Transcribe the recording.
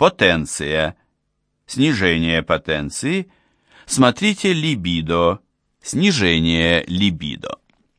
Потенция. Снижение потенции. Смотрите либидо. Снижение либидо.